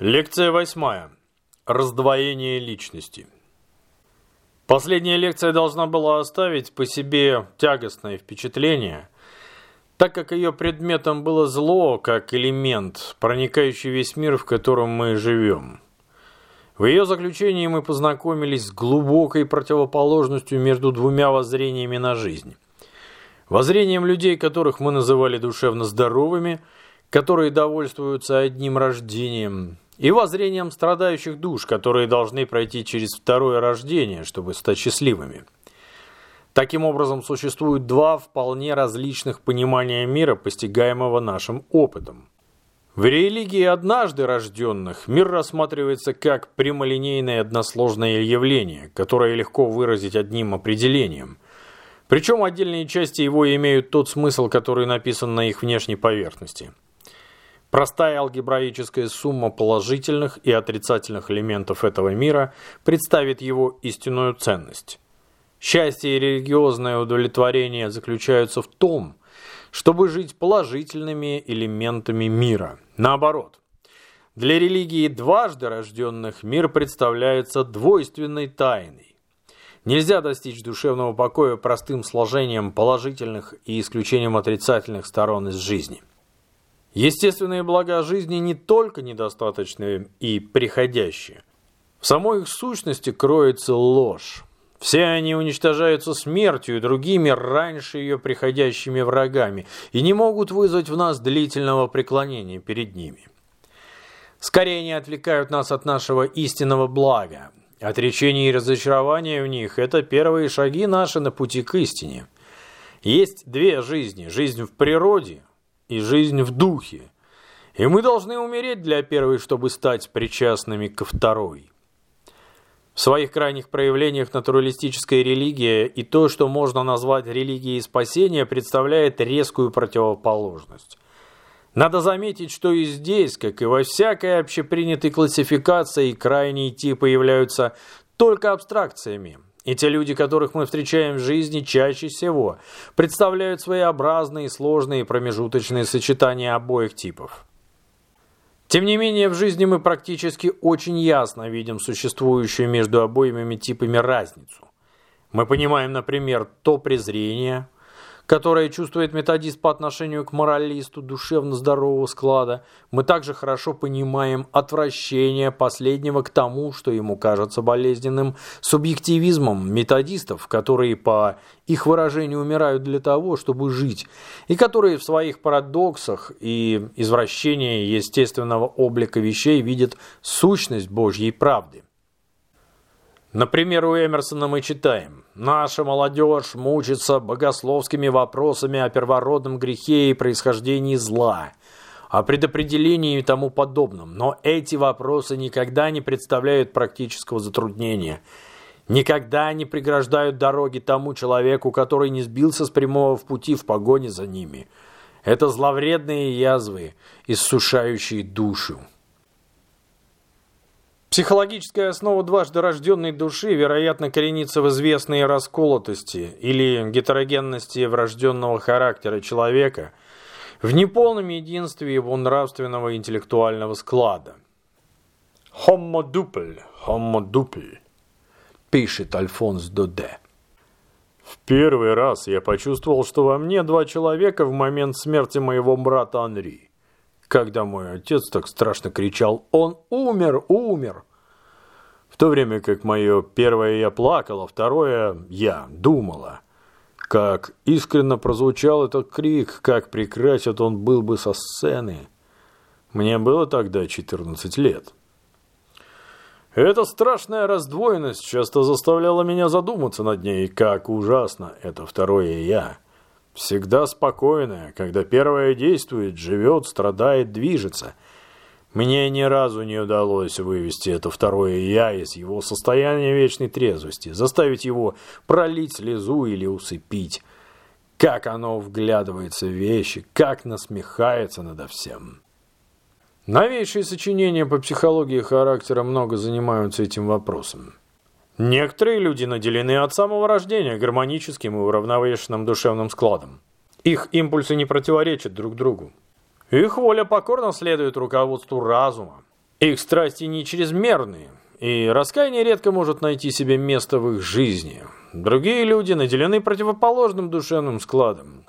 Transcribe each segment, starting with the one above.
Лекция восьмая. Раздвоение личности. Последняя лекция должна была оставить по себе тягостное впечатление, так как ее предметом было зло, как элемент, проникающий весь мир, в котором мы живем. В ее заключении мы познакомились с глубокой противоположностью между двумя воззрениями на жизнь. Воззрением людей, которых мы называли душевно здоровыми, которые довольствуются одним рождением – и воззрением страдающих душ, которые должны пройти через второе рождение, чтобы стать счастливыми. Таким образом, существуют два вполне различных понимания мира, постигаемого нашим опытом. В религии однажды рожденных мир рассматривается как прямолинейное односложное явление, которое легко выразить одним определением. Причем отдельные части его имеют тот смысл, который написан на их внешней поверхности – Простая алгебраическая сумма положительных и отрицательных элементов этого мира представит его истинную ценность. Счастье и религиозное удовлетворение заключаются в том, чтобы жить положительными элементами мира. Наоборот, для религии дважды рожденных мир представляется двойственной тайной. Нельзя достичь душевного покоя простым сложением положительных и исключением отрицательных сторон из жизни. Естественные блага жизни не только недостаточные и приходящие. В самой их сущности кроется ложь. Все они уничтожаются смертью и другими раньше ее приходящими врагами и не могут вызвать в нас длительного преклонения перед ними. Скорее они отвлекают нас от нашего истинного блага. Отречение и разочарование в них – это первые шаги наши на пути к истине. Есть две жизни – жизнь в природе, и жизнь в духе. И мы должны умереть для первой, чтобы стать причастными ко второй. В своих крайних проявлениях натуралистическая религия и то, что можно назвать религией спасения, представляет резкую противоположность. Надо заметить, что и здесь, как и во всякой общепринятой классификации, крайние типы являются только абстракциями, и те люди, которых мы встречаем в жизни, чаще всего представляют своеобразные, сложные промежуточные сочетания обоих типов. Тем не менее, в жизни мы практически очень ясно видим существующую между обоими типами разницу. Мы понимаем, например, то презрение – которое чувствует методист по отношению к моралисту душевно здорового склада, мы также хорошо понимаем отвращение последнего к тому, что ему кажется болезненным субъективизмом методистов, которые по их выражению умирают для того, чтобы жить, и которые в своих парадоксах и извращении естественного облика вещей видят сущность Божьей правды. Например, у Эмерсона мы читаем «Наша молодежь мучится богословскими вопросами о первородном грехе и происхождении зла, о предопределении и тому подобном, но эти вопросы никогда не представляют практического затруднения» никогда не преграждают дороги тому человеку, который не сбился с прямого в пути в погоне за ними. Это зловредные язвы, иссушающие душу. Психологическая основа дважды рожденной души, вероятно, коренится в известной расколотости или гетерогенности врожденного характера человека, в неполном единстве его нравственного и интеллектуального склада. «Homo duple, homo duple», пишет Альфонс Доде. В первый раз я почувствовал, что во мне два человека в момент смерти моего брата Анри когда мой отец так страшно кричал «Он умер, умер!» В то время как мое первое я плакала, второе я думала. Как искренно прозвучал этот крик, как прекрасен он был бы со сцены. Мне было тогда 14 лет. Эта страшная раздвоенность часто заставляла меня задуматься над ней, как ужасно это второе «я». Всегда спокойная, когда первое действует, живет, страдает, движется. Мне ни разу не удалось вывести это второе «я» из его состояния вечной трезвости, заставить его пролить слезу или усыпить. Как оно вглядывается в вещи, как насмехается надо всем. Новейшие сочинения по психологии характера много занимаются этим вопросом. Некоторые люди наделены от самого рождения гармоническим и уравновешенным душевным складом. Их импульсы не противоречат друг другу. Их воля покорно следует руководству разума. Их страсти не чрезмерные, и раскаяние редко может найти себе место в их жизни. Другие люди наделены противоположным душевным складом.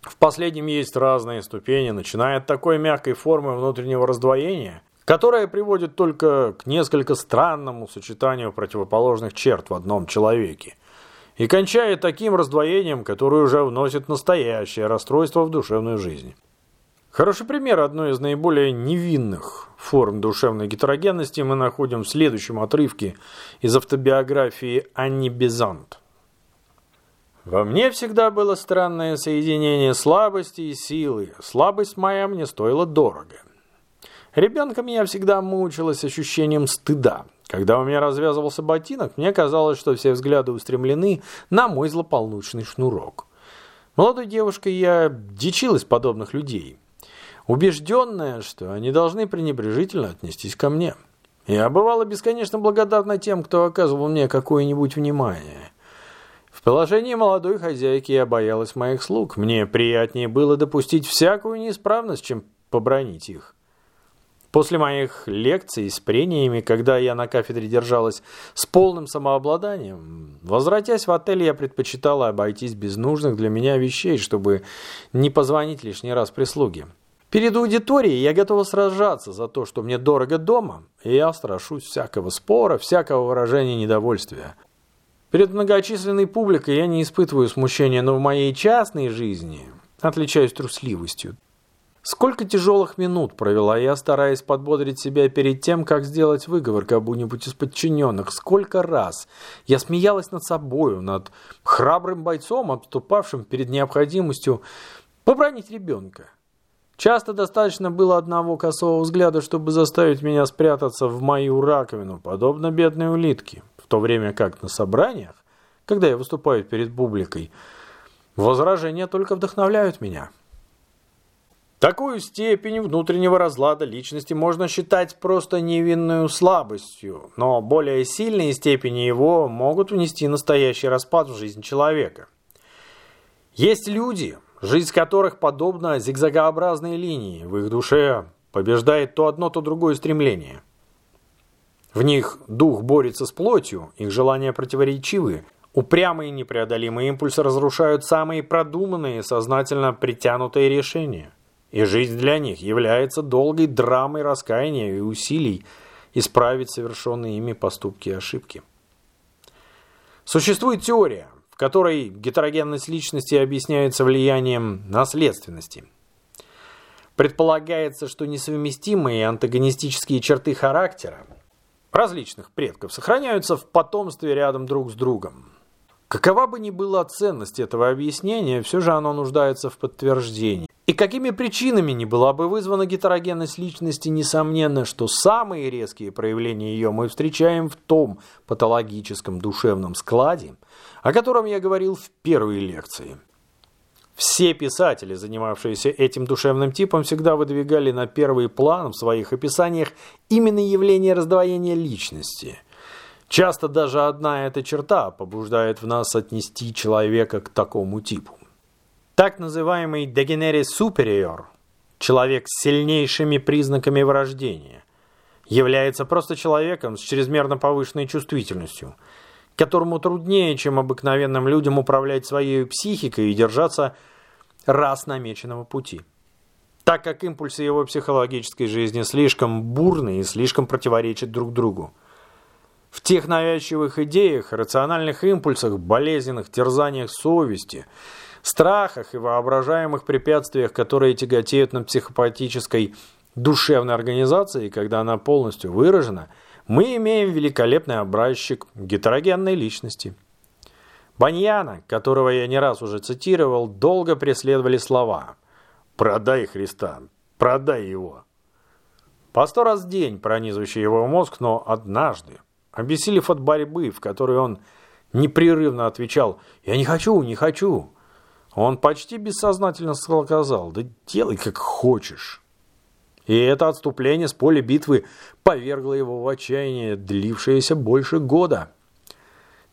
В последнем есть разные ступени, начиная от такой мягкой формы внутреннего раздвоения, которая приводит только к несколько странному сочетанию противоположных черт в одном человеке, и кончая таким раздвоением, которое уже вносит настоящее расстройство в душевную жизнь. Хороший пример одной из наиболее невинных форм душевной гетерогенности мы находим в следующем отрывке из автобиографии Анни Безант. «Во мне всегда было странное соединение слабости и силы. Слабость моя мне стоила дорого. Ребенком я всегда мучилась ощущением стыда. Когда у меня развязывался ботинок, мне казалось, что все взгляды устремлены на мой злополучный шнурок. Молодой девушкой я дичилась подобных людей» убежденная, что они должны пренебрежительно отнестись ко мне. Я бывала бесконечно благодарна тем, кто оказывал мне какое-нибудь внимание. В положении молодой хозяйки я боялась моих слуг. Мне приятнее было допустить всякую неисправность, чем побронить их. После моих лекций с прениями, когда я на кафедре держалась с полным самообладанием, возвратясь в отель, я предпочитала обойтись без нужных для меня вещей, чтобы не позвонить лишний раз прислуге. Перед аудиторией я готова сражаться за то, что мне дорого дома, и я страшусь всякого спора, всякого выражения недовольствия. Перед многочисленной публикой я не испытываю смущения, но в моей частной жизни отличаюсь трусливостью. Сколько тяжелых минут провела я, стараясь подбодрить себя перед тем, как сделать выговор кому-нибудь из подчиненных. Сколько раз я смеялась над собою, над храбрым бойцом, отступавшим перед необходимостью побранить ребенка. Часто достаточно было одного косого взгляда, чтобы заставить меня спрятаться в мою раковину, подобно бедной улитке, в то время как на собраниях, когда я выступаю перед публикой, возражения только вдохновляют меня. Такую степень внутреннего разлада личности можно считать просто невинную слабостью, но более сильные степени его могут внести настоящий распад в жизнь человека. Есть люди, жизнь которых подобна зигзагообразной линии. В их душе побеждает то одно, то другое стремление. В них дух борется с плотью, их желания противоречивы. Упрямые непреодолимые импульсы разрушают самые продуманные, сознательно притянутые решения. И жизнь для них является долгой драмой раскаяния и усилий исправить совершенные ими поступки и ошибки. Существует теория, в которой гетерогенность личности объясняется влиянием наследственности. Предполагается, что несовместимые антагонистические черты характера различных предков сохраняются в потомстве рядом друг с другом. Какова бы ни была ценность этого объяснения, все же оно нуждается в подтверждении. И какими причинами не была бы вызвана гетерогенность личности, несомненно, что самые резкие проявления ее мы встречаем в том патологическом душевном складе, о котором я говорил в первой лекции. Все писатели, занимавшиеся этим душевным типом, всегда выдвигали на первый план в своих описаниях именно явление раздвоения личности. Часто даже одна эта черта побуждает в нас отнести человека к такому типу. Так называемый дегенерис супериор, человек с сильнейшими признаками врождения, является просто человеком с чрезмерно повышенной чувствительностью, которому труднее, чем обыкновенным людям, управлять своей психикой и держаться раз намеченного пути. Так как импульсы его психологической жизни слишком бурные и слишком противоречат друг другу. В тех навязчивых идеях, рациональных импульсах, болезненных терзаниях совести – страхах и воображаемых препятствиях, которые тяготеют на психопатической душевной организации, когда она полностью выражена, мы имеем великолепный образчик гетерогенной личности. Баньяна, которого я не раз уже цитировал, долго преследовали слова «Продай Христа, продай его». По сто раз в день пронизывающий его мозг, но однажды, обессилев от борьбы, в которой он непрерывно отвечал «Я не хочу, не хочу», он почти бессознательно сказал, да делай как хочешь. И это отступление с поля битвы повергло его в отчаяние, длившееся больше года.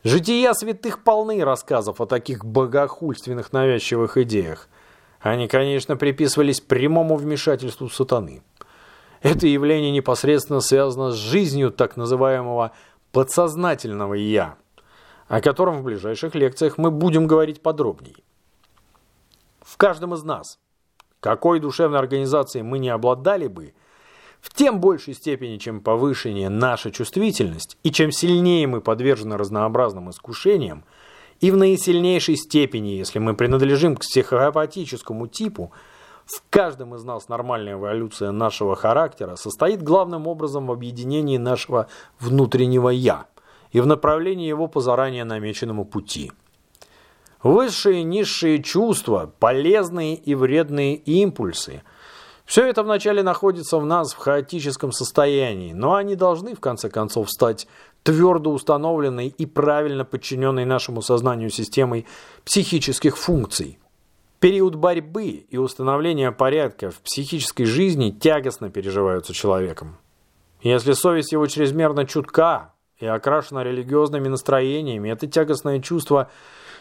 Жития святых полны рассказов о таких богохульственных навязчивых идеях. Они, конечно, приписывались прямому вмешательству сатаны. Это явление непосредственно связано с жизнью так называемого подсознательного «я», о котором в ближайших лекциях мы будем говорить подробнее. В каждом из нас, какой душевной организацией мы не обладали бы, в тем большей степени, чем повышение наша чувствительность, и чем сильнее мы подвержены разнообразным искушениям, и в наисильнейшей степени, если мы принадлежим к психопатическому типу, в каждом из нас нормальная эволюция нашего характера состоит главным образом в объединении нашего внутреннего «я» и в направлении его по заранее намеченному пути. Высшие и низшие чувства, полезные и вредные импульсы – все это вначале находится в нас в хаотическом состоянии, но они должны в конце концов стать твердо установленной и правильно подчиненной нашему сознанию системой психических функций. Период борьбы и установления порядка в психической жизни тягостно переживаются человеком. Если совесть его чрезмерно чутка и окрашена религиозными настроениями, это тягостное чувство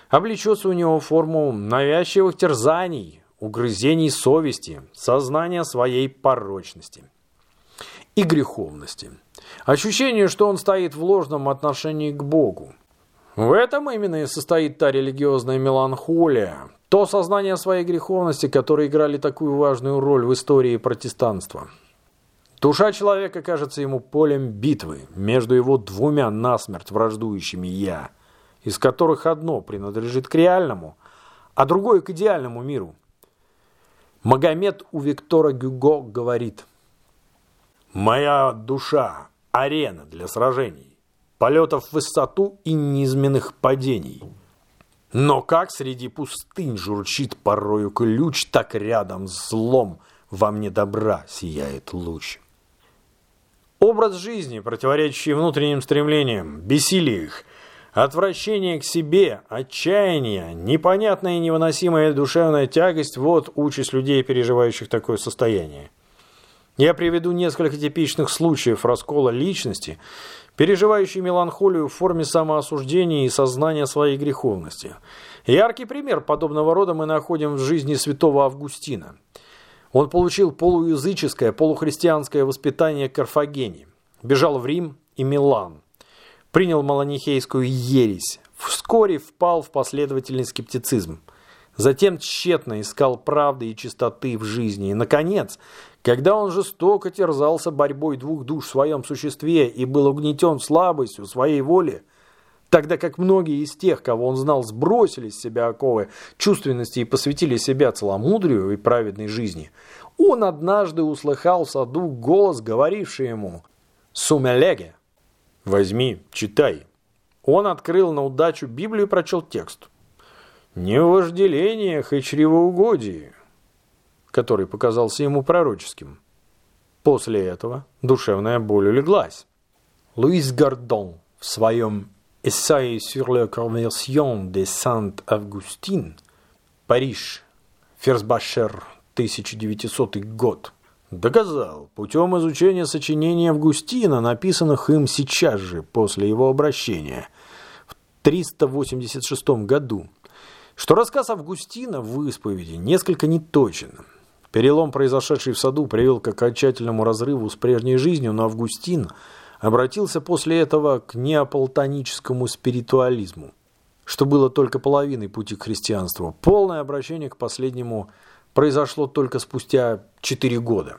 облечется у него в форму навязчивых терзаний, угрызений совести, сознания своей порочности и греховности. Ощущение, что он стоит в ложном отношении к Богу. В этом именно и состоит та религиозная меланхолия, то сознание своей греховности, которые играли такую важную роль в истории протестанства. Душа человека кажется ему полем битвы между его двумя насмерть враждующими «я», из которых одно принадлежит к реальному, а другое к идеальному миру. Магомед у Виктора Гюго говорит «Моя душа – арена для сражений, полетов в высоту и низменных падений». Но как среди пустынь журчит порою ключ, так рядом с злом во мне добра сияет луч. Образ жизни, противоречащий внутренним стремлениям, бессилие их – Отвращение к себе, отчаяние, непонятная и невыносимая душевная тягость – вот участь людей, переживающих такое состояние. Я приведу несколько типичных случаев раскола личности, переживающей меланхолию в форме самоосуждения и сознания своей греховности. Яркий пример подобного рода мы находим в жизни святого Августина. Он получил полуязыческое, полухристианское воспитание в Карфагене, бежал в Рим и Милан принял маланихейскую ересь, вскоре впал в последовательный скептицизм. Затем тщетно искал правды и чистоты в жизни. И, наконец, когда он жестоко терзался борьбой двух душ в своем существе и был угнетен слабостью своей воли, тогда как многие из тех, кого он знал, сбросили с себя оковы чувственности и посвятили себя целомудрию и праведной жизни, он однажды услыхал в саду голос, говоривший ему «Сумелеге, Возьми, читай. Он открыл на удачу Библию и прочел текст. Не в вожделениях и чревоугодии, который показался ему пророческим. После этого душевная боль улеглась. Луис Гордон в своем «Essai sur la conversion de Saint-Augustin» Париж, Ферсбашер, 1900 год Доказал, путем изучения сочинений Августина, написанных им сейчас же, после его обращения, в 386 году, что рассказ Августина в исповеди несколько неточен. Перелом, произошедший в саду, привел к окончательному разрыву с прежней жизнью, но Августин обратился после этого к неаполтоническому спиритуализму, что было только половиной пути к христианству. Полное обращение к последнему – произошло только спустя 4 года.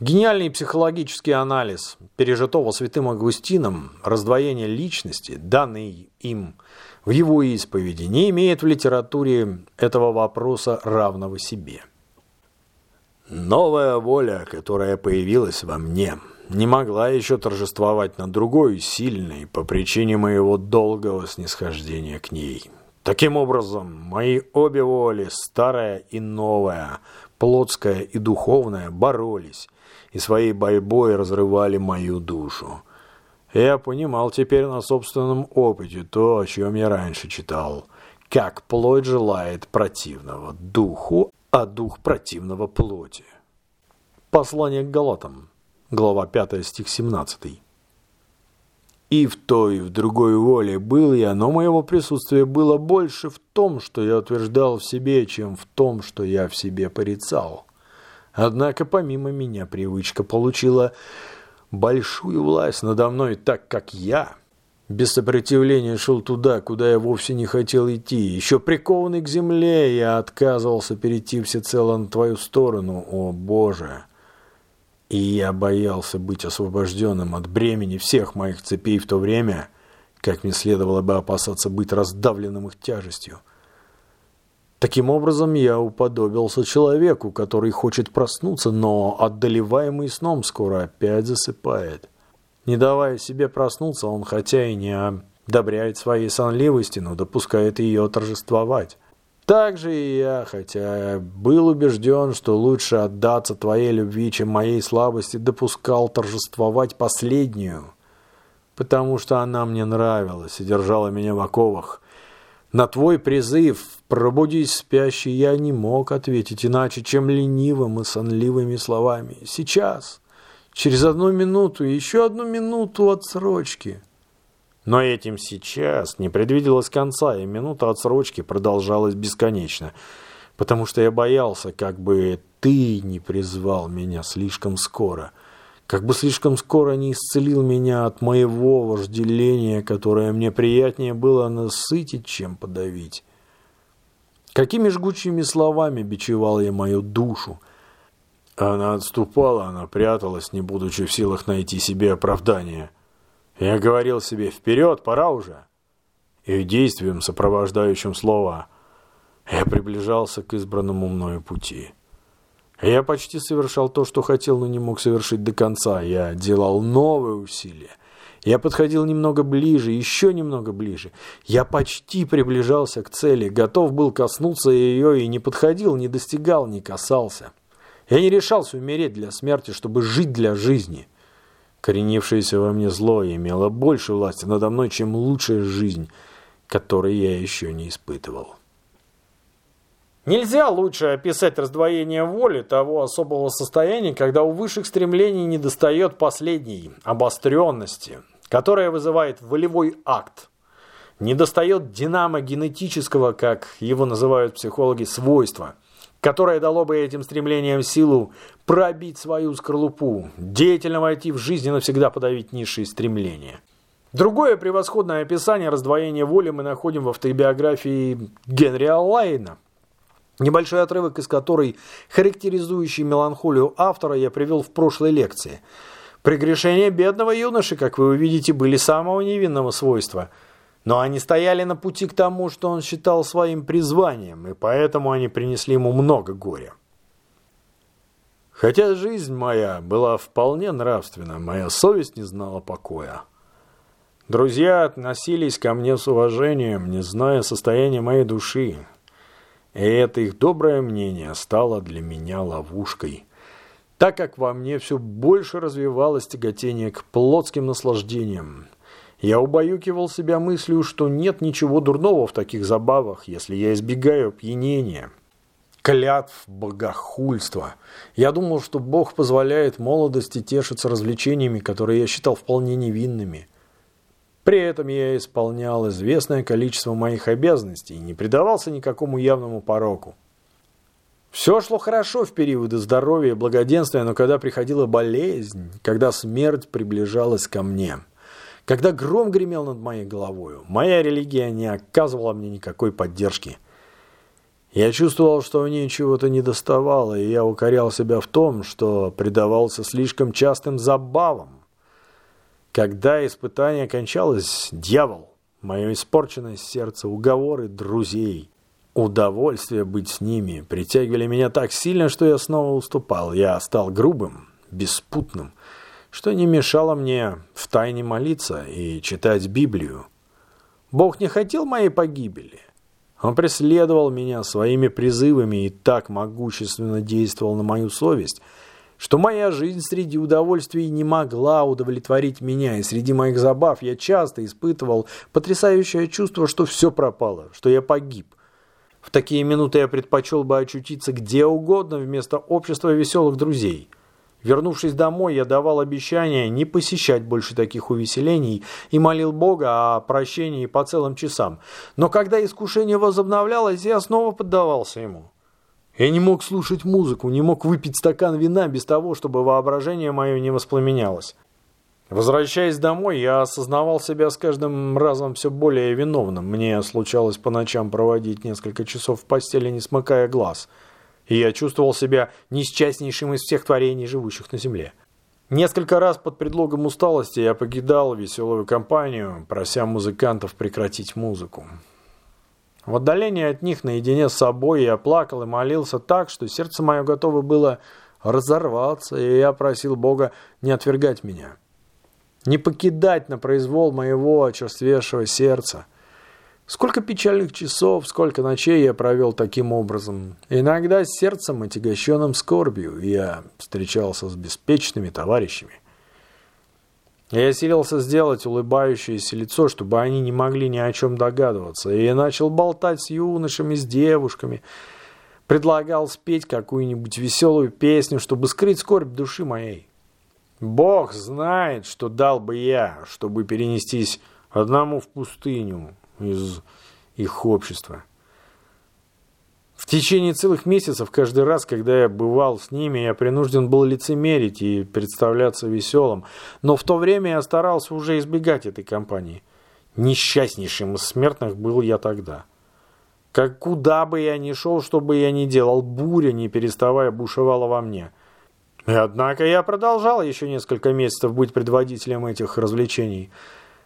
Гениальный психологический анализ пережитого святым Августином раздвоения личности, данный им в его исповеди, не имеет в литературе этого вопроса равного себе. Новая воля, которая появилась во мне, не могла еще торжествовать над другой, сильной, по причине моего долгого снисхождения к ней. Таким образом, мои обе воли, старая и новая, плотская и духовная, боролись и своей борьбой разрывали мою душу. Я понимал теперь на собственном опыте то, о чем я раньше читал, как плоть желает противного духу, а дух противного плоти. Послание к Галатам, глава 5, стих 17. И в той, и в другой воле был я, но моего присутствия было больше в том, что я утверждал в себе, чем в том, что я в себе порицал. Однако помимо меня привычка получила большую власть надо мной, так как я без сопротивления шел туда, куда я вовсе не хотел идти. Еще прикованный к земле, я отказывался перейти всецело на твою сторону, о Боже. И я боялся быть освобожденным от бремени всех моих цепей в то время, как мне следовало бы опасаться быть раздавленным их тяжестью. Таким образом, я уподобился человеку, который хочет проснуться, но, отдалеваемый сном, скоро опять засыпает. Не давая себе проснуться, он хотя и не одобряет своей сонливости, но допускает ее торжествовать. Так же и я, хотя был убежден, что лучше отдаться твоей любви, чем моей слабости, допускал торжествовать последнюю, потому что она мне нравилась и держала меня в оковах. На твой призыв «Пробудись, спящий» я не мог ответить иначе, чем ленивым и сонливыми словами. Сейчас, через одну минуту, еще одну минуту отсрочки. Но этим сейчас не предвиделось конца, и минута отсрочки продолжалась бесконечно, потому что я боялся, как бы ты не призвал меня слишком скоро — как бы слишком скоро не исцелил меня от моего вожделения, которое мне приятнее было насытить, чем подавить. Какими жгучими словами бичевал я мою душу. Она отступала, она пряталась, не будучи в силах найти себе оправдание. Я говорил себе «Вперед, пора уже!» И действием, сопровождающим слово, я приближался к избранному мною пути. Я почти совершал то, что хотел, но не мог совершить до конца. Я делал новые усилия. Я подходил немного ближе, еще немного ближе. Я почти приближался к цели, готов был коснуться ее и не подходил, не достигал, не касался. Я не решался умереть для смерти, чтобы жить для жизни. Коренившееся во мне зло имело больше власти надо мной, чем лучшая жизнь, которой я еще не испытывал. Нельзя лучше описать раздвоение воли того особого состояния, когда у высших стремлений недостает последней обостренности, которая вызывает волевой акт. Недостает динамо-генетического, как его называют психологи, свойства, которое дало бы этим стремлениям силу пробить свою скорлупу, деятельно войти в жизнь и навсегда подавить низшие стремления. Другое превосходное описание раздвоения воли мы находим в автобиографии Генри Аллайна, Небольшой отрывок из которой, характеризующий меланхолию автора, я привел в прошлой лекции. Прегрешения бедного юноши, как вы увидите, были самого невинного свойства, но они стояли на пути к тому, что он считал своим призванием, и поэтому они принесли ему много горя. Хотя жизнь моя была вполне нравственна, моя совесть не знала покоя. Друзья относились ко мне с уважением, не зная состояния моей души, и это их доброе мнение стало для меня ловушкой, так как во мне все больше развивалось тяготение к плотским наслаждениям. Я убаюкивал себя мыслью, что нет ничего дурного в таких забавах, если я избегаю опьянения, клятв, богохульства. Я думал, что Бог позволяет молодости тешиться развлечениями, которые я считал вполне невинными – при этом я исполнял известное количество моих обязанностей и не предавался никакому явному пороку. Все шло хорошо в периоды здоровья и благоденствия, но когда приходила болезнь, когда смерть приближалась ко мне, когда гром гремел над моей головой, моя религия не оказывала мне никакой поддержки. Я чувствовал, что в ней чего-то недоставало, и я укорял себя в том, что предавался слишком частым забавам, когда испытание кончалось, дьявол, мое испорченное сердце, уговоры друзей, удовольствие быть с ними притягивали меня так сильно, что я снова уступал. Я стал грубым, беспутным, что не мешало мне втайне молиться и читать Библию. Бог не хотел моей погибели. Он преследовал меня своими призывами и так могущественно действовал на мою совесть – что моя жизнь среди удовольствий не могла удовлетворить меня, и среди моих забав я часто испытывал потрясающее чувство, что все пропало, что я погиб. В такие минуты я предпочел бы очутиться где угодно вместо общества веселых друзей. Вернувшись домой, я давал обещание не посещать больше таких увеселений и молил Бога о прощении по целым часам. Но когда искушение возобновлялось, я снова поддавался ему. Я не мог слушать музыку, не мог выпить стакан вина без того, чтобы воображение мое не воспламенялось. Возвращаясь домой, я осознавал себя с каждым разом все более виновным. Мне случалось по ночам проводить несколько часов в постели, не смыкая глаз. И я чувствовал себя несчастнейшим из всех творений, живущих на земле. Несколько раз под предлогом усталости я покидал веселую компанию, прося музыкантов прекратить музыку. В отдалении от них, наедине с собой, я плакал и молился так, что сердце мое готово было разорваться, и я просил Бога не отвергать меня не покидать на произвол моего очерствевшего сердца. Сколько печальных часов, сколько ночей я провел таким образом. Иногда с сердцем, отягощенным скорбью, я встречался с беспечными товарищами. Я силился сделать улыбающееся лицо, чтобы они не могли ни о чем догадываться, и начал болтать с юношами, с девушками, предлагал спеть какую-нибудь веселую песню, чтобы скрыть скорбь души моей. Бог знает, что дал бы я, чтобы перенестись одному в пустыню из их общества. В течение целых месяцев, каждый раз, когда я бывал с ними, я принужден был лицемерить и представляться веселым, но в то время я старался уже избегать этой компании. Несчастнейшим из смертных был я тогда. Как куда бы я ни шел, что бы я ни делал, буря, не переставая, бушевала во мне – и однако я продолжал еще несколько месяцев быть предводителем этих развлечений,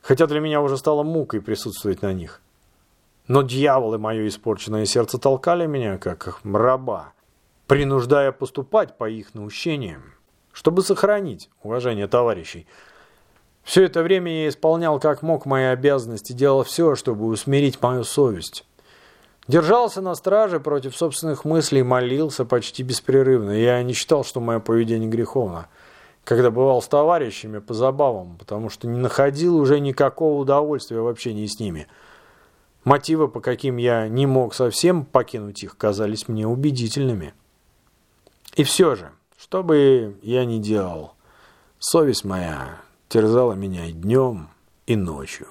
хотя для меня уже стало мукой присутствовать на них. Но дьяволы мое испорченное сердце толкали меня, как раба, принуждая поступать по их наущениям, чтобы сохранить уважение товарищей. Все это время я исполнял как мог мои обязанности, делал все, чтобы усмирить мою совесть. Держался на страже против собственных мыслей, молился почти беспрерывно. Я не считал, что мое поведение греховно, когда бывал с товарищами по забавам, потому что не находил уже никакого удовольствия в общении с ними. Мотивы, по каким я не мог совсем покинуть их, казались мне убедительными. И все же, что бы я ни делал, совесть моя терзала меня и днем, и ночью.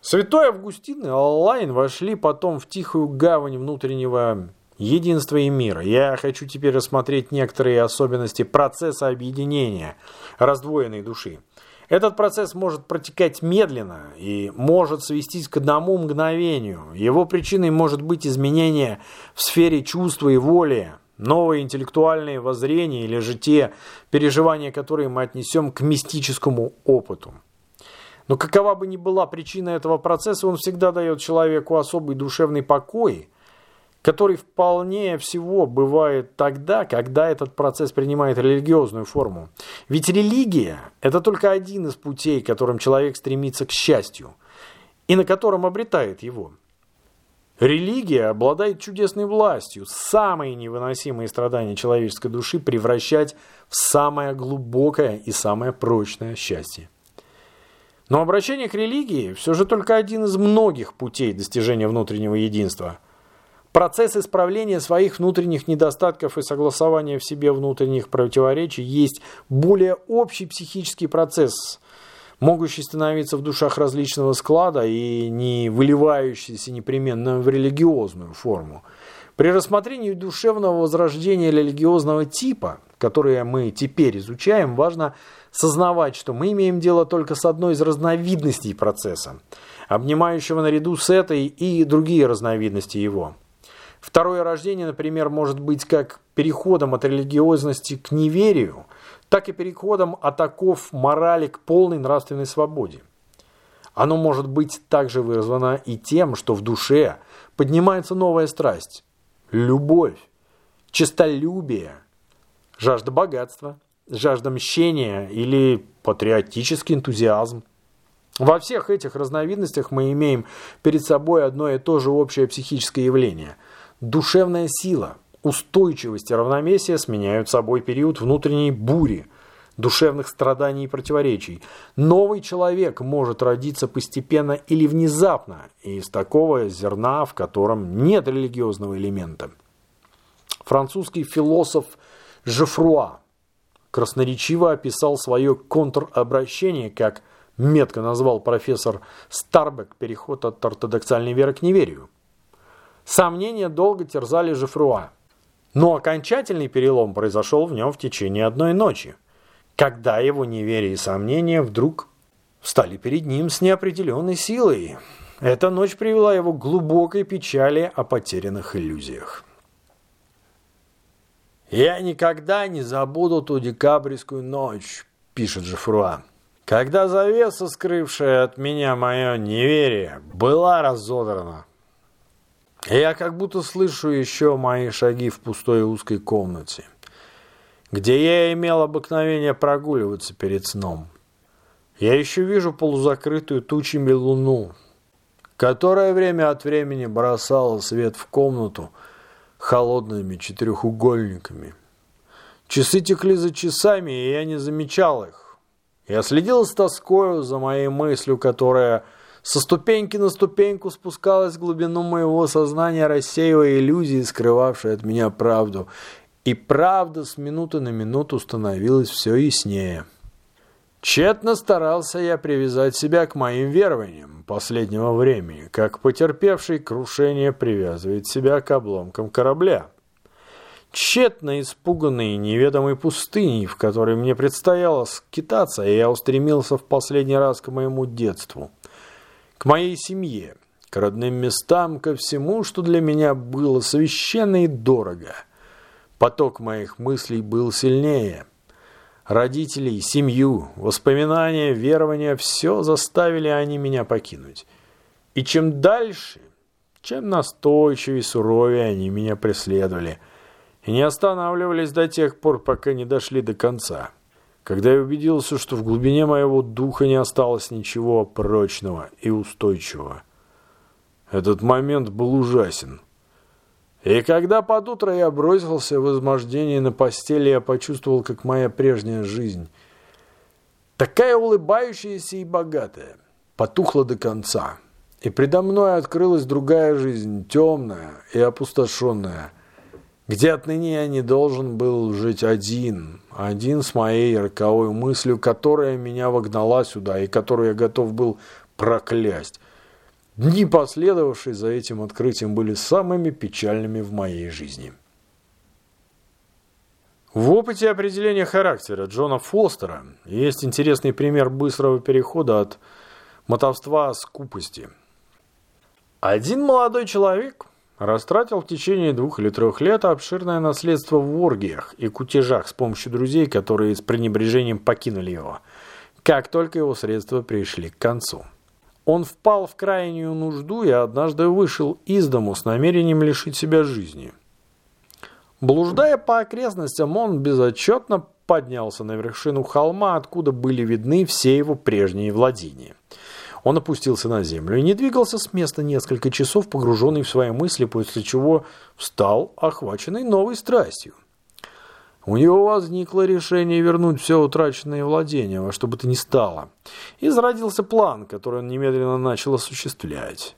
Святой Августин и Аллайн вошли потом в тихую гавань внутреннего единства и мира. Я хочу теперь рассмотреть некоторые особенности процесса объединения раздвоенной души. Этот процесс может протекать медленно и может свестись к одному мгновению. Его причиной может быть изменение в сфере чувства и воли, новые интеллектуальные воззрения или же те переживания, которые мы отнесем к мистическому опыту. Но какова бы ни была причина этого процесса, он всегда дает человеку особый душевный покой, который вполне всего бывает тогда, когда этот процесс принимает религиозную форму. Ведь религия – это только один из путей, которым человек стремится к счастью, и на котором обретает его. Религия обладает чудесной властью самые невыносимые страдания человеческой души превращать в самое глубокое и самое прочное счастье. Но обращение к религии все же только один из многих путей достижения внутреннего единства. Процесс исправления своих внутренних недостатков и согласования в себе внутренних противоречий есть более общий психический процесс, могущий становиться в душах различного склада и не выливающийся непременно в религиозную форму. При рассмотрении душевного возрождения религиозного типа, которое мы теперь изучаем, важно сознавать, что мы имеем дело только с одной из разновидностей процесса, обнимающего наряду с этой и другие разновидности его. Второе рождение, например, может быть как переходом от религиозности к неверию, так и переходом от оков морали к полной нравственной свободе. Оно может быть также вызвано и тем, что в душе поднимается новая страсть – любовь, честолюбие, жажда богатства – жажда мщения или патриотический энтузиазм. Во всех этих разновидностях мы имеем перед собой одно и то же общее психическое явление. Душевная сила, устойчивость и равновесие сменяют собой период внутренней бури, душевных страданий и противоречий. Новый человек может родиться постепенно или внезапно из такого зерна, в котором нет религиозного элемента. Французский философ Жефруа красноречиво описал свое контробращение, как метко назвал профессор Старбек переход от ортодоксальной веры к неверию. Сомнения долго терзали Жифруа. Но окончательный перелом произошел в нем в течение одной ночи, когда его неверие и сомнения вдруг стали перед ним с неопределенной силой. Эта ночь привела его к глубокой печали о потерянных иллюзиях. «Я никогда не забуду ту декабрьскую ночь», – пишет Жифруа. «Когда завеса, скрывшая от меня мое неверие, была разодрана. Я как будто слышу еще мои шаги в пустой узкой комнате, где я имел обыкновение прогуливаться перед сном. Я еще вижу полузакрытую тучами луну, которая время от времени бросала свет в комнату – холодными четырехугольниками. Часы текли за часами, и я не замечал их. Я следил с тоскою за моей мыслью, которая со ступеньки на ступеньку спускалась в глубину моего сознания, рассеивая иллюзии, скрывавшие от меня правду. И правда с минуты на минуту становилась все яснее. Тщетно старался я привязать себя к моим верованиям последнего времени, как потерпевший крушение привязывает себя к обломкам корабля. Тщетно испуганный неведомой пустыней, в которой мне предстояло скитаться, я устремился в последний раз к моему детству, к моей семье, к родным местам, ко всему, что для меня было священно и дорого. Поток моих мыслей был сильнее – родителей, семью, воспоминания, верования – все заставили они меня покинуть. И чем дальше, чем настойчивее и суровее они меня преследовали, и не останавливались до тех пор, пока не дошли до конца. Когда я убедился, что в глубине моего духа не осталось ничего прочного и устойчивого. Этот момент был ужасен. И когда под утро я бросился в измождении на постели, я почувствовал, как моя прежняя жизнь, такая улыбающаяся и богатая, потухла до конца. И предо мной открылась другая жизнь, темная и опустошенная, где отныне я не должен был жить один, один с моей роковой мыслью, которая меня вогнала сюда и которую я готов был проклясть. Дни, последовавшие за этим открытием, были самыми печальными в моей жизни. В опыте определения характера Джона Фостера есть интересный пример быстрого перехода от мотовства скупости. Один молодой человек растратил в течение двух или трех лет обширное наследство в оргиях и кутежах с помощью друзей, которые с пренебрежением покинули его, как только его средства пришли к концу. Он впал в крайнюю нужду и однажды вышел из дому с намерением лишить себя жизни. Блуждая по окрестностям, он безотчетно поднялся на вершину холма, откуда были видны все его прежние владения. Он опустился на землю и не двигался с места несколько часов, погруженный в свои мысли, после чего встал, охваченный новой страстью. У него возникло решение вернуть все утраченное владение во что бы то ни стало. И зародился план, который он немедленно начал осуществлять.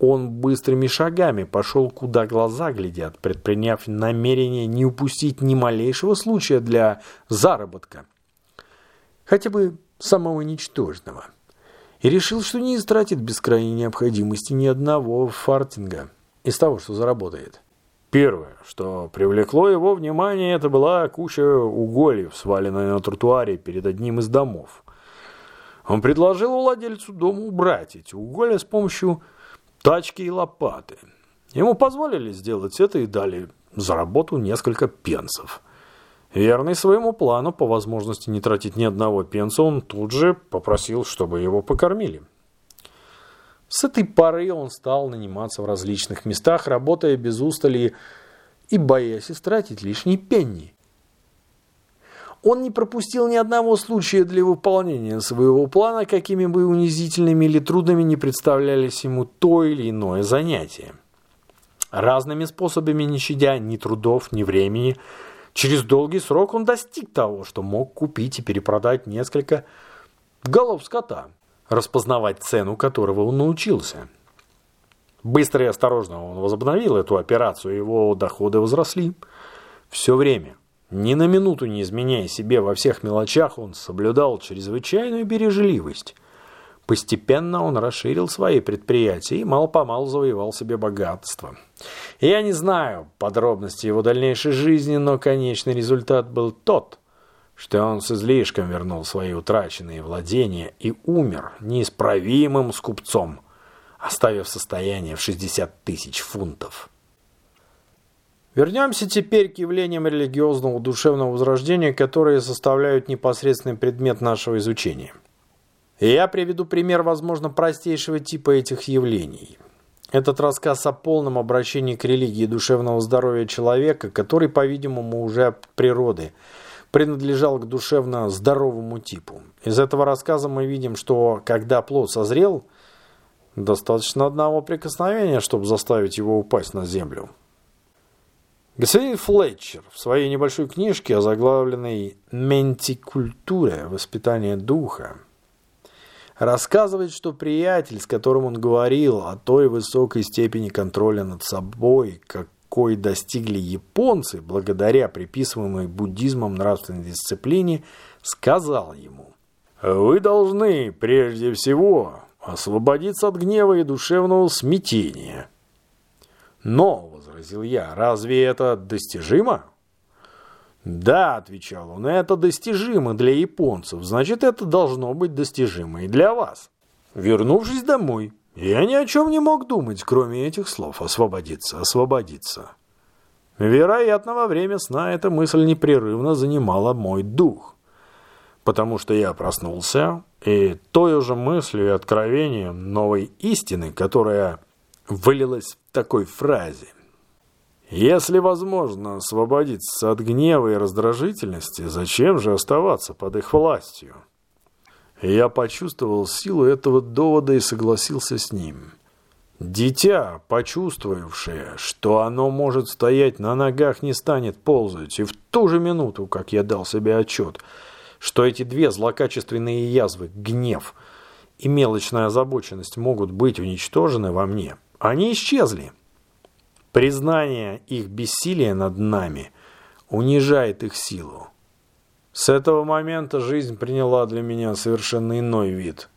Он быстрыми шагами пошел, куда глаза глядят, предприняв намерение не упустить ни малейшего случая для заработка. Хотя бы самого ничтожного. И решил, что не истратит без крайней необходимости ни одного фартинга из того, что заработает. Первое, что привлекло его внимание, это была куча угольев, сваленная на тротуаре перед одним из домов. Он предложил владельцу дома убрать эти уголья с помощью тачки и лопаты. Ему позволили сделать это и дали за работу несколько пенсов. Верный своему плану, по возможности не тратить ни одного пенса, он тут же попросил, чтобы его покормили. С этой поры он стал наниматься в различных местах, работая без устали и боясь истратить лишние пенни. Он не пропустил ни одного случая для выполнения своего плана, какими бы унизительными или трудными не представлялись ему то или иное занятие. Разными способами, не щадя ни трудов, ни времени, через долгий срок он достиг того, что мог купить и перепродать несколько голов скота – распознавать цену которого он научился. Быстро и осторожно он возобновил эту операцию, его доходы возросли. Все время, ни на минуту не изменяя себе во всех мелочах, он соблюдал чрезвычайную бережливость. Постепенно он расширил свои предприятия и мало-помалу завоевал себе богатство. Я не знаю подробностей его дальнейшей жизни, но конечный результат был тот, что он с излишком вернул свои утраченные владения и умер неисправимым скупцом, оставив состояние в 60 тысяч фунтов. Вернемся теперь к явлениям религиозного душевного возрождения, которые составляют непосредственный предмет нашего изучения. И я приведу пример, возможно, простейшего типа этих явлений. Этот рассказ о полном обращении к религии душевного здоровья человека, который, по-видимому, уже от природы принадлежал к душевно здоровому типу. Из этого рассказа мы видим, что когда плод созрел, достаточно одного прикосновения, чтобы заставить его упасть на землю. Господин Флетчер в своей небольшой книжке, озаглавленной «Ментикультура. Воспитание духа», рассказывает, что приятель, с которым он говорил о той высокой степени контроля над собой, какой достигли японцы благодаря приписываемой буддизмом нравственной дисциплине, сказал ему, «Вы должны, прежде всего, освободиться от гнева и душевного смятения». Но, возразил я, разве это достижимо? Да, отвечал он, это достижимо для японцев, значит это должно быть достижимо и для вас. Вернувшись домой, я ни о чем не мог думать, кроме этих слов «освободиться, освободиться». Вероятно, во время сна эта мысль непрерывно занимала мой дух, потому что я проснулся, и той же мыслью и откровением новой истины, которая вылилась в такой фразе. Если возможно освободиться от гнева и раздражительности, зачем же оставаться под их властью? Я почувствовал силу этого довода и согласился с ним. Дитя, почувствовавшее, что оно может стоять на ногах, не станет ползать, и в ту же минуту, как я дал себе отчет, что эти две злокачественные язвы, гнев и мелочная озабоченность могут быть уничтожены во мне – они исчезли. Признание их бессилия над нами унижает их силу. С этого момента жизнь приняла для меня совершенно иной вид.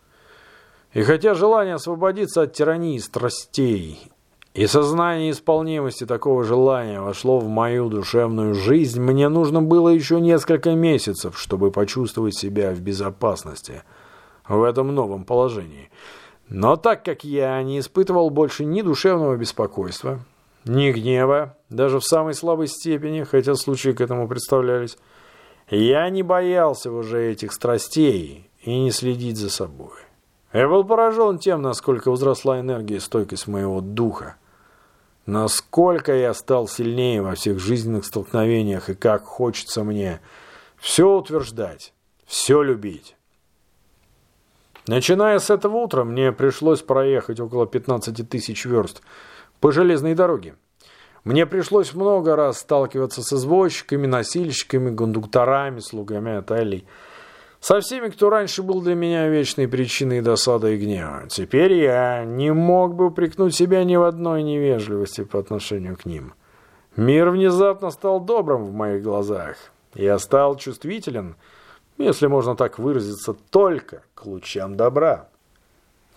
И хотя желание освободиться от тирании страстей и сознание исполнимости такого желания вошло в мою душевную жизнь, мне нужно было еще несколько месяцев, чтобы почувствовать себя в безопасности в этом новом положении – но так как я не испытывал больше ни душевного беспокойства, ни гнева, даже в самой слабой степени, хотя случаи к этому представлялись, я не боялся уже этих страстей и не следить за собой. Я был поражен тем, насколько возросла энергия и стойкость моего духа, насколько я стал сильнее во всех жизненных столкновениях и как хочется мне все утверждать, все любить. Начиная с этого утра мне пришлось проехать около 15 тысяч верст по железной дороге. Мне пришлось много раз сталкиваться с извозчиками, носильщиками, кондукторами, слугами отелей. Со всеми, кто раньше был для меня вечной причиной досады и гнева. Теперь я не мог бы упрекнуть себя ни в одной невежливости по отношению к ним. Мир внезапно стал добрым в моих глазах. Я стал чувствителен если можно так выразиться, только к лучам добра.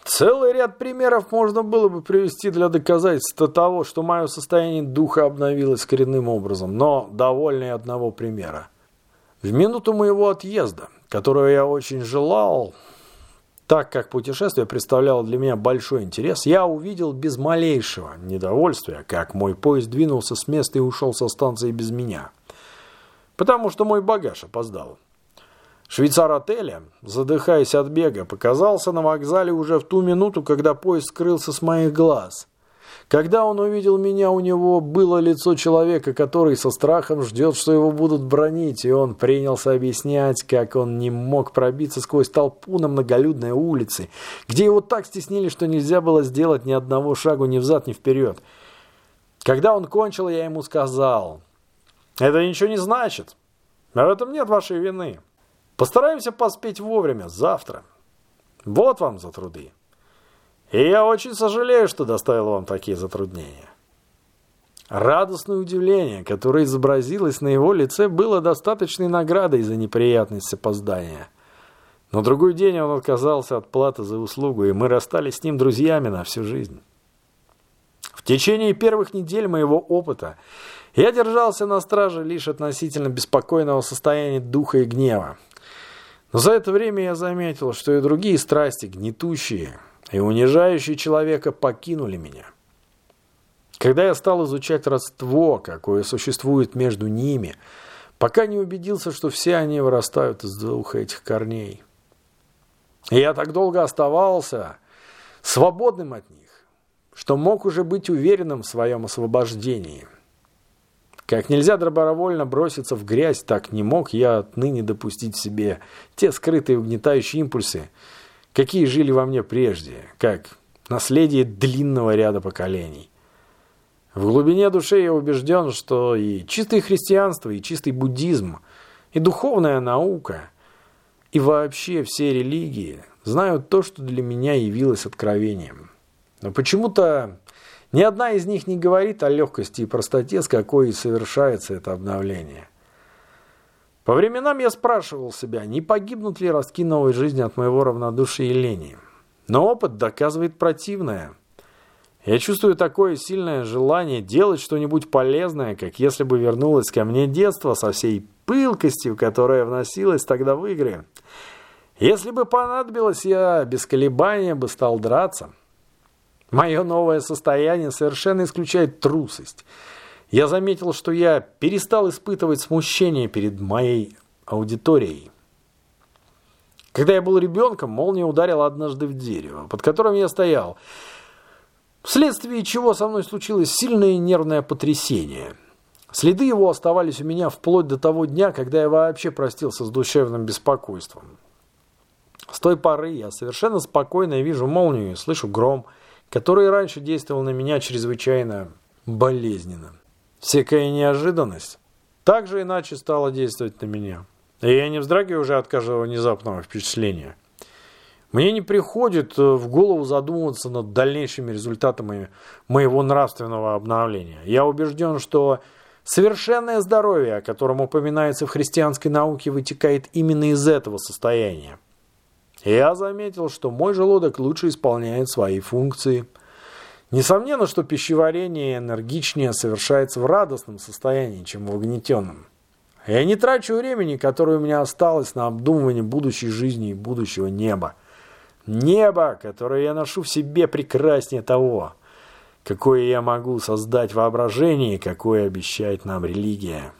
Целый ряд примеров можно было бы привести для доказательства того, что мое состояние духа обновилось коренным образом, но довольно одного примера. В минуту моего отъезда, которого я очень желал, так как путешествие представляло для меня большой интерес, я увидел без малейшего недовольствия, как мой поезд двинулся с места и ушел со станции без меня, потому что мой багаж опоздал. Швейцар отеля, задыхаясь от бега, показался на вокзале уже в ту минуту, когда поезд скрылся с моих глаз. Когда он увидел меня, у него было лицо человека, который со страхом ждет, что его будут бронить, и он принялся объяснять, как он не мог пробиться сквозь толпу на многолюдной улице, где его так стеснили, что нельзя было сделать ни одного шагу ни взад, ни вперед. Когда он кончил, я ему сказал, «Это ничего не значит, в этом нет вашей вины». Постараемся поспеть вовремя, завтра. Вот вам за труды. И я очень сожалею, что доставил вам такие затруднения. Радостное удивление, которое изобразилось на его лице, было достаточной наградой за неприятность опоздания. На другой день он отказался от платы за услугу, и мы расстались с ним друзьями на всю жизнь. В течение первых недель моего опыта я держался на страже лишь относительно беспокойного состояния духа и гнева. Но за это время я заметил, что и другие страсти, гнетущие и унижающие человека, покинули меня. Когда я стал изучать родство, какое существует между ними, пока не убедился, что все они вырастают из двух этих корней – и я так долго оставался свободным от них, что мог уже быть уверенным в своем освобождении. Как нельзя добровольно броситься в грязь, так не мог я отныне допустить себе те скрытые угнетающие импульсы, какие жили во мне прежде, как наследие длинного ряда поколений. В глубине души я убежден, что и чистое христианство, и чистый буддизм, и духовная наука – и вообще все религии знают то, что для меня явилось откровением. Но почему-то ни одна из них не говорит о легкости и простоте, с какой совершается это обновление. По временам я спрашивал себя, не погибнут ли ростки новой жизни от моего равнодушия и лени. Но опыт доказывает противное. Я чувствую такое сильное желание делать что-нибудь полезное, как если бы вернулось ко мне детство со всей пылкостью, которая вносилась тогда в игры. Если бы понадобилось, я без колебания бы стал драться. Мое новое состояние совершенно исключает трусость. Я заметил, что я перестал испытывать смущение перед моей аудиторией. Когда я был ребенком, молния ударила однажды в дерево, под которым я стоял, вследствие чего со мной случилось сильное нервное потрясение – Следы его оставались у меня вплоть до того дня, когда я вообще простился с душевным беспокойством. С той поры я совершенно спокойно вижу молнию и слышу гром, который раньше действовал на меня чрезвычайно болезненно. Всякая неожиданность также иначе стала действовать на меня. И я не вздрагиваю уже от каждого внезапного впечатления. Мне не приходит в голову задумываться над дальнейшими результатами моего нравственного обновления. Я убежден, что Совершенное здоровье, о котором упоминается в христианской науке, вытекает именно из этого состояния. Я заметил, что мой желудок лучше исполняет свои функции. Несомненно, что пищеварение энергичнее совершается в радостном состоянии, чем в угнетенном. Я не трачу времени, которое у меня осталось на обдумывание будущей жизни и будущего неба. Небо, которое я ношу в себе, прекраснее того – какое я могу создать воображение, какое обещает нам религия.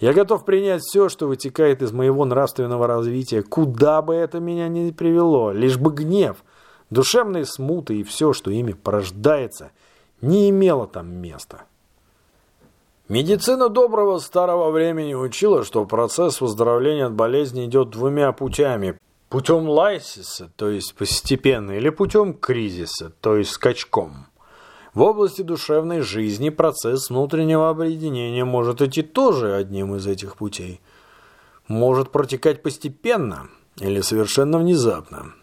Я готов принять все, что вытекает из моего нравственного развития, куда бы это меня ни привело, лишь бы гнев, душевные смуты и все, что ими порождается, не имело там места. Медицина доброго старого времени учила, что процесс выздоровления от болезни идет двумя путями. Путем лайсиса, то есть постепенно, или путем кризиса, то есть скачком. В области душевной жизни процесс внутреннего объединения может идти тоже одним из этих путей. Может протекать постепенно или совершенно внезапно.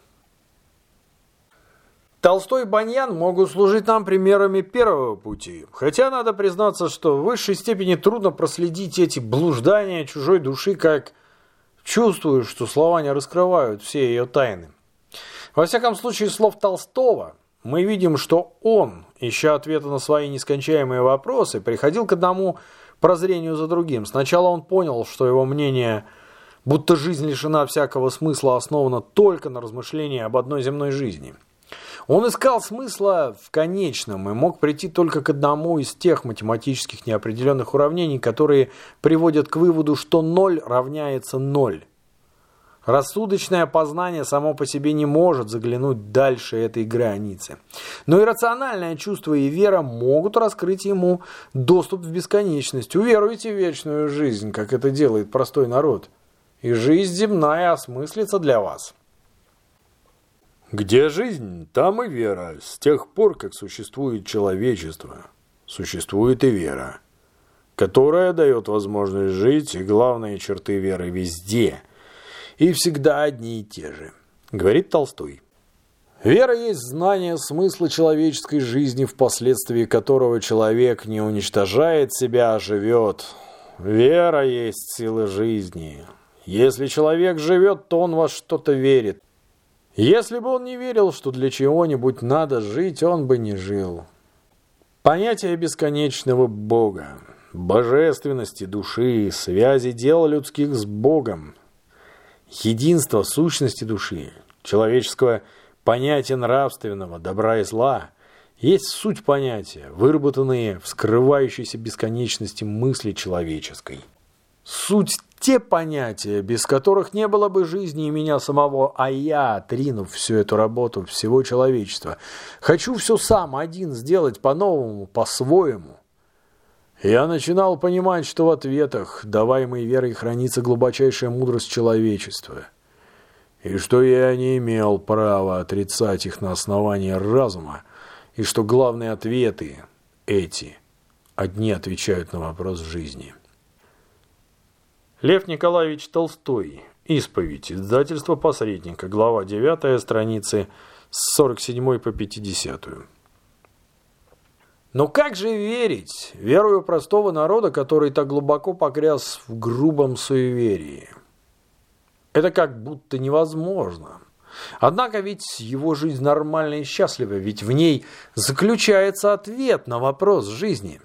Толстой и Баньян могут служить нам примерами первого пути, хотя надо признаться, что в высшей степени трудно проследить эти блуждания чужой души, как чувствую, что слова не раскрывают все ее тайны. Во всяком случае, слов Толстого – мы видим, что он, ища ответа на свои нескончаемые вопросы, приходил к одному прозрению за другим. Сначала он понял, что его мнение, будто жизнь лишена всякого смысла, основано только на размышлении об одной земной жизни. Он искал смысла в конечном и мог прийти только к одному из тех математических неопределенных уравнений, которые приводят к выводу, что ноль равняется ноль. Рассудочное познание само по себе не может заглянуть дальше этой границы. Но и рациональное чувство и вера могут раскрыть ему доступ в бесконечность. Уверуйте в вечную жизнь, как это делает простой народ. И жизнь земная осмыслится для вас. Где жизнь, там и вера. С тех пор, как существует человечество, существует и вера, которая дает возможность жить, и главные черты веры везде – и всегда одни и те же, говорит Толстой. Вера есть знание смысла человеческой жизни, впоследствии которого человек не уничтожает себя, а живет. Вера есть сила жизни. Если человек живет, то он во что-то верит. Если бы он не верил, что для чего-нибудь надо жить, он бы не жил. Понятие бесконечного Бога, божественности души, связи дел людских с Богом, единство сущности души, человеческого понятия нравственного, добра и зла, есть суть понятия, выработанные в скрывающейся бесконечности мысли человеческой. Суть те понятия, без которых не было бы жизни и меня самого, а я, отринув всю эту работу всего человечества, хочу все сам один сделать по-новому, по-своему. Я начинал понимать, что в ответах, даваемой верой, хранится глубочайшая мудрость человечества, и что я не имел права отрицать их на основании разума, и что главные ответы эти одни отвечают на вопрос жизни. Лев Николаевич Толстой. Исповедь. Издательство «Посредника». Глава 9, страницы с 47 по 50. Но как же верить, верую простого народа, который так глубоко погряз в грубом суеверии? Это как будто невозможно. Однако ведь его жизнь нормальна и счастлива, ведь в ней заключается ответ на вопрос жизни –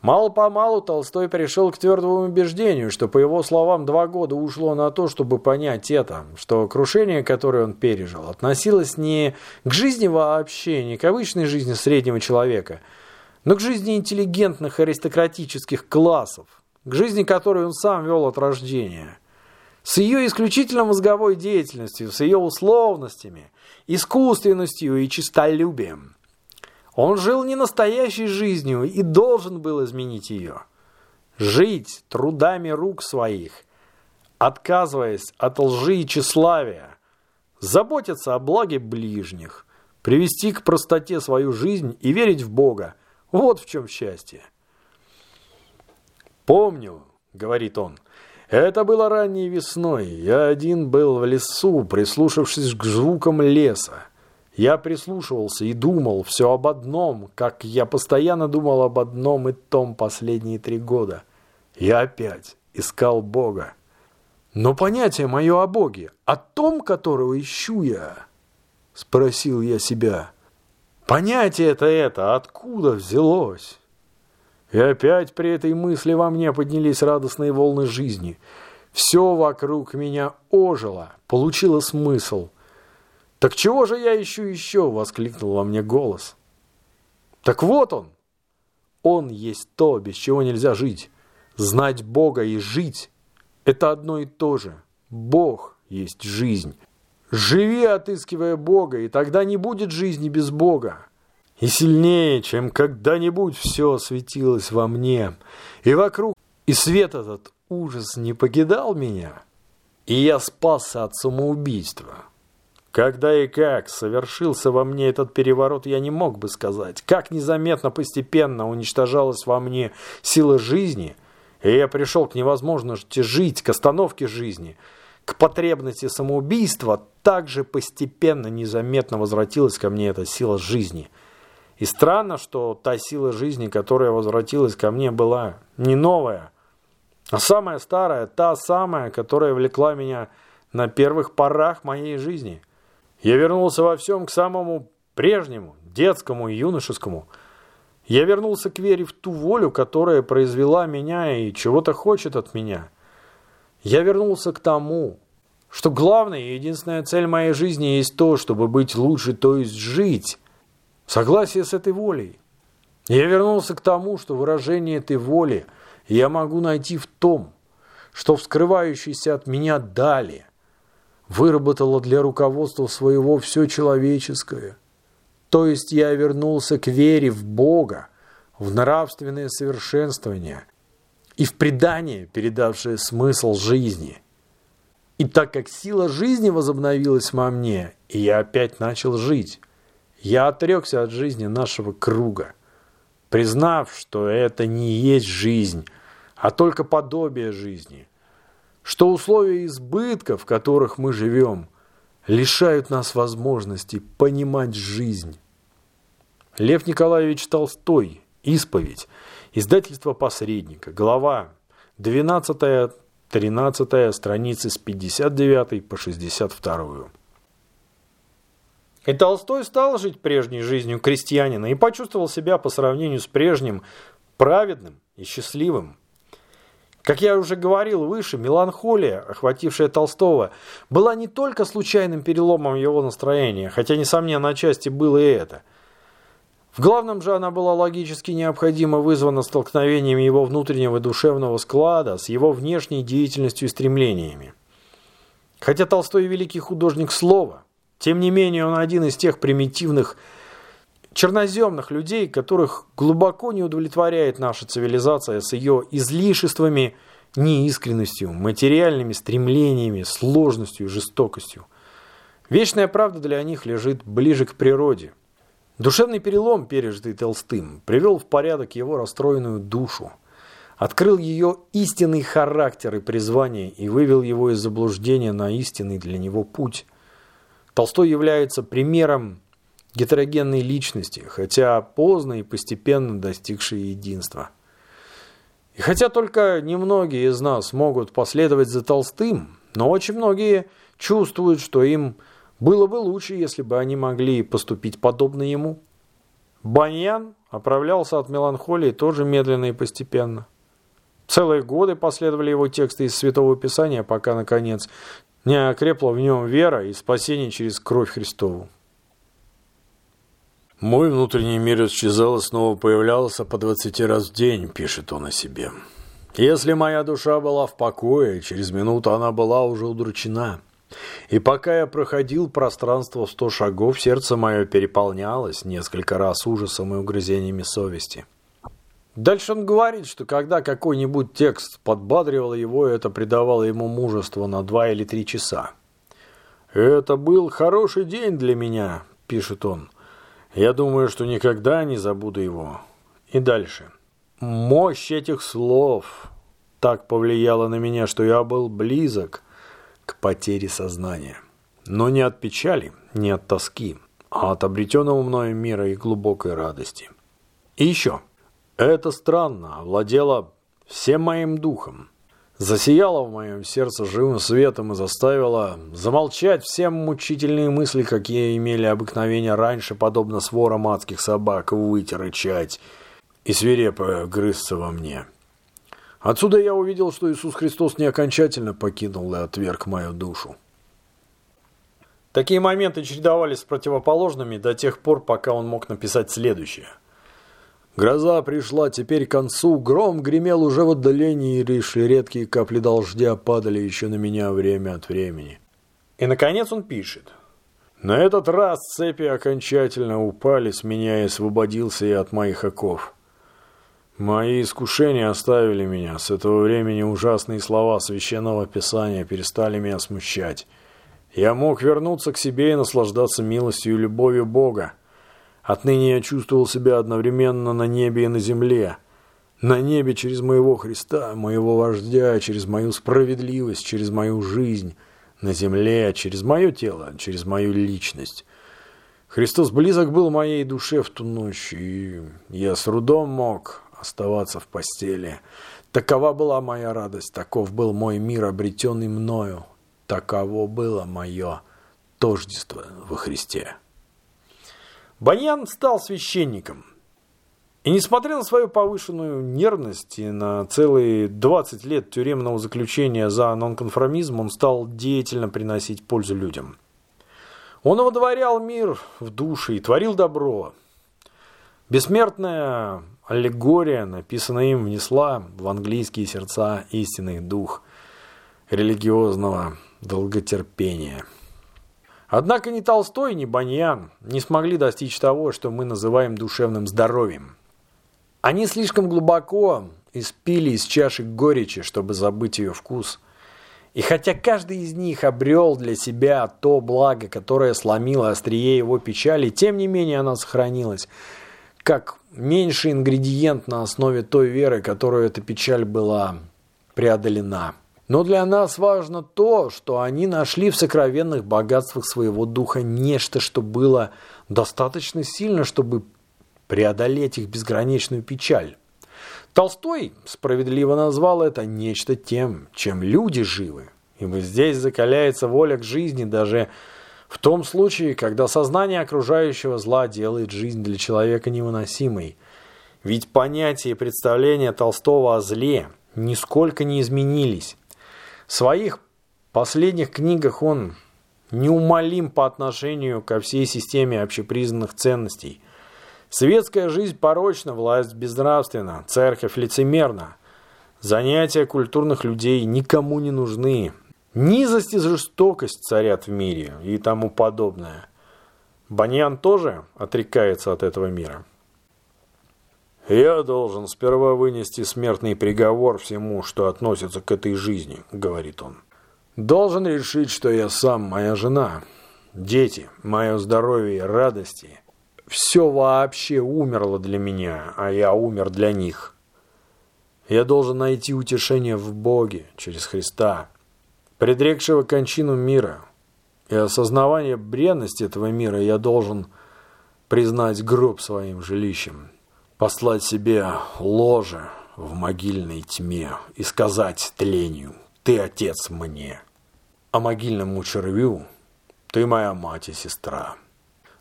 Мало-помалу Толстой пришел к твердому убеждению, что, по его словам, два года ушло на то, чтобы понять это, что крушение, которое он пережил, относилось не к жизни вообще, не к обычной жизни среднего человека, но к жизни интеллигентных аристократических классов, к жизни, которую он сам вел от рождения. С ее исключительно мозговой деятельностью, с ее условностями, искусственностью и честолюбием. Он жил не настоящей жизнью и должен был изменить ее. Жить трудами рук своих, отказываясь от лжи и тщеславия, заботиться о благе ближних, привести к простоте свою жизнь и верить в Бога. Вот в чем счастье. «Помню», — говорит он, — «это было ранней весной. Я один был в лесу, прислушавшись к звукам леса. Я прислушивался и думал все об одном, как я постоянно думал об одном и том последние три года. Я опять искал Бога. Но понятие мое о Боге, о том, которого ищу я, спросил я себя. Понятие это это откуда взялось? И опять при этой мысли во мне поднялись радостные волны жизни. Все вокруг меня ожило, получило смысл – «Так чего же я ищу еще?» — воскликнул во мне голос. «Так вот он! Он есть то, без чего нельзя жить. Знать Бога и жить — это одно и то же. Бог есть жизнь. Живи, отыскивая Бога, и тогда не будет жизни без Бога. И сильнее, чем когда-нибудь все светилось во мне, и вокруг, и свет этот ужас не покидал меня, и я спасся от самоубийства». Когда и как совершился во мне этот переворот, я не мог бы сказать. Как незаметно, постепенно уничтожалась во мне сила жизни, и я пришел к невозможности жить, к остановке жизни, к потребности самоубийства, так же постепенно, незаметно возвратилась ко мне эта сила жизни. И странно, что та сила жизни, которая возвратилась ко мне, была не новая, а самая старая, та самая, которая влекла меня на первых порах моей жизни – я вернулся во всем к самому прежнему, детскому и юношескому. Я вернулся к вере в ту волю, которая произвела меня и чего-то хочет от меня. Я вернулся к тому, что главная и единственная цель моей жизни есть то, чтобы быть лучше, то есть жить. Согласие с этой волей. Я вернулся к тому, что выражение этой воли я могу найти в том, что вскрывающийся от меня далее выработала для руководства своего все человеческое. То есть я вернулся к вере в Бога, в нравственное совершенствование и в предание, передавшее смысл жизни. И так как сила жизни возобновилась во мне, и я опять начал жить, я отрекся от жизни нашего круга, признав, что это не есть жизнь, а только подобие жизни – что условия избытка, в которых мы живем, лишают нас возможности понимать жизнь. Лев Николаевич Толстой. Исповедь. Издательство «Посредника». Глава 12 13 страницы с 59 по 62. И Толстой стал жить прежней жизнью крестьянина и почувствовал себя по сравнению с прежним праведным и счастливым. Как я уже говорил выше, меланхолия, охватившая Толстого, была не только случайным переломом его настроения, хотя, несомненно, отчасти было и это. В главном же она была логически необходимо вызвана столкновением его внутреннего душевного склада с его внешней деятельностью и стремлениями. Хотя Толстой великий художник слова, тем не менее он один из тех примитивных черноземных людей, которых глубоко не удовлетворяет наша цивилизация с ее излишествами, неискренностью, материальными стремлениями, сложностью и жестокостью. Вечная правда для них лежит ближе к природе. Душевный перелом, пережитый Толстым, привел в порядок его расстроенную душу, открыл ее истинный характер и призвание и вывел его из заблуждения на истинный для него путь. Толстой является примером гетерогенной личности, хотя поздно и постепенно достигшей единства. И хотя только немногие из нас могут последовать за Толстым, но очень многие чувствуют, что им было бы лучше, если бы они могли поступить подобно ему. Баньян оправлялся от меланхолии тоже медленно и постепенно. Целые годы последовали его тексты из Святого Писания, пока, наконец, не окрепла в нем вера и спасение через кровь Христову. «Мой внутренний мир исчезал и снова появлялся по двадцати раз в день», — пишет он о себе. «Если моя душа была в покое, через минуту она была уже удручена. И пока я проходил пространство в сто шагов, сердце мое переполнялось несколько раз ужасом и угрызениями совести». Дальше он говорит, что когда какой-нибудь текст подбадривал его, это придавало ему мужество на два или три часа. «Это был хороший день для меня», — пишет он, — я думаю, что никогда не забуду его. И дальше. Мощь этих слов так повлияла на меня, что я был близок к потере сознания. Но не от печали, не от тоски, а от обретенного мною мира и глубокой радости. И еще. Это странно овладело всем моим духом засияла в моем сердце живым светом и заставила замолчать все мучительные мысли, какие имели обыкновение раньше, подобно сворам адских собак, выйти рычать и свирепо грызться во мне. Отсюда я увидел, что Иисус Христос не окончательно покинул и отверг мою душу. Такие моменты чередовались с противоположными до тех пор, пока он мог написать следующее – Гроза пришла теперь к концу, гром гремел уже в отдалении, и лишь редкие капли дождя падали еще на меня время от времени. И, наконец, он пишет. На этот раз цепи окончательно упали с меня и освободился я от моих оков. Мои искушения оставили меня. С этого времени ужасные слова Священного Писания перестали меня смущать. Я мог вернуться к себе и наслаждаться милостью и любовью Бога. Отныне я чувствовал себя одновременно на небе и на земле. На небе через моего Христа, моего вождя, через мою справедливость, через мою жизнь. На земле, через мое тело, через мою личность. Христос близок был моей душе в ту ночь, и я с трудом мог оставаться в постели. Такова была моя радость, таков был мой мир, обретенный мною. Таково было мое тождество во Христе. Баньян стал священником. И несмотря на свою повышенную нервность и на целые 20 лет тюремного заключения за нонконформизм, он стал деятельно приносить пользу людям. Он водворял мир в душе и творил добро. Бессмертная аллегория, написанная им, внесла в английские сердца истинный дух религиозного долготерпения. Однако ни Толстой, ни Баньян не смогли достичь того, что мы называем душевным здоровьем. Они слишком глубоко испили из чаши горечи, чтобы забыть ее вкус. И хотя каждый из них обрел для себя то благо, которое сломило острие его печали, тем не менее она сохранилась, как меньший ингредиент на основе той веры, которую эта печаль была преодолена. Но для нас важно то, что они нашли в сокровенных богатствах своего духа нечто, что было достаточно сильно, чтобы преодолеть их безграничную печаль. Толстой справедливо назвал это нечто тем, чем люди живы, ибо здесь закаляется воля к жизни даже в том случае, когда сознание окружающего зла делает жизнь для человека невыносимой. Ведь понятия и представления Толстого о зле нисколько не изменились. Своих последних книгах он неумолим по отношению ко всей системе общепризнанных ценностей – Светская жизнь порочна, власть безнравственна, церковь лицемерна. Занятия культурных людей никому не нужны. Низость и жестокость царят в мире и тому подобное. Баньян тоже отрекается от этого мира. «Я должен сперва вынести смертный приговор всему, что относится к этой жизни», — говорит он. «Должен решить, что я сам, моя жена, дети, мое здоровье радости — все вообще умерло для меня, а я умер для них. Я должен найти утешение в Боге через Христа, предрекшего кончину мира. И осознавание бренности этого мира я должен признать гроб своим жилищем, послать себе ложе в могильной тьме и сказать тлению «Ты отец мне», а могильному червю «Ты моя мать и сестра».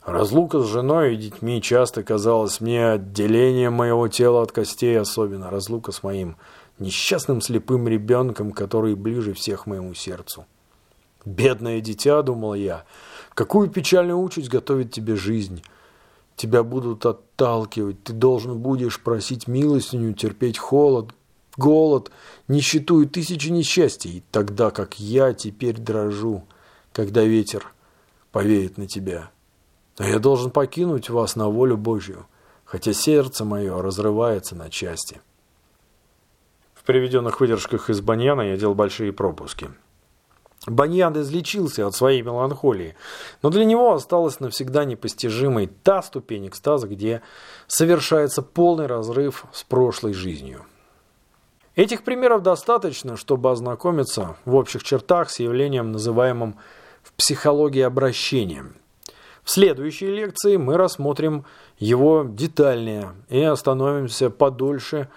Разлука с женой и детьми часто казалась мне отделением моего тела от костей, особенно разлука с моим несчастным слепым ребенком, который ближе всех моему сердцу. «Бедное дитя», — думал я, — «какую печальную участь готовит тебе жизнь? Тебя будут отталкивать, ты должен будешь просить милостыню, терпеть холод, голод, нищету и тысячи несчастий, тогда как я теперь дрожу, когда ветер повеет на тебя». Но я должен покинуть вас на волю Божью, хотя сердце мое разрывается на части. В приведенных выдержках из Баньяна я делал большие пропуски. Баньян излечился от своей меланхолии, но для него осталась навсегда непостижимой та ступень экстаза, где совершается полный разрыв с прошлой жизнью. Этих примеров достаточно, чтобы ознакомиться в общих чертах с явлением, называемым в психологии обращением – в следующей лекции мы рассмотрим его детальнее и остановимся подольше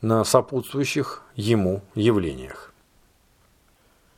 на сопутствующих ему явлениях.